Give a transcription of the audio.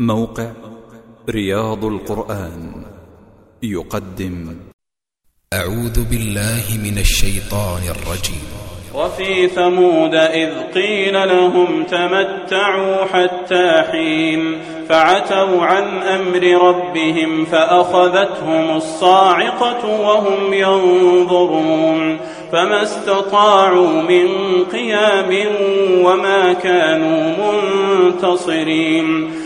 موقع رياض القرآن يقدم. أعوذ بالله من الشيطان الرجيم. وفي ثمود إذ قيل لهم تمتعوا حتى حين فعتوا عن أمر ربهم فأخذتهم الصاعقة وهم ينظرون فما استطاعوا من قيام وما كانوا منتصرين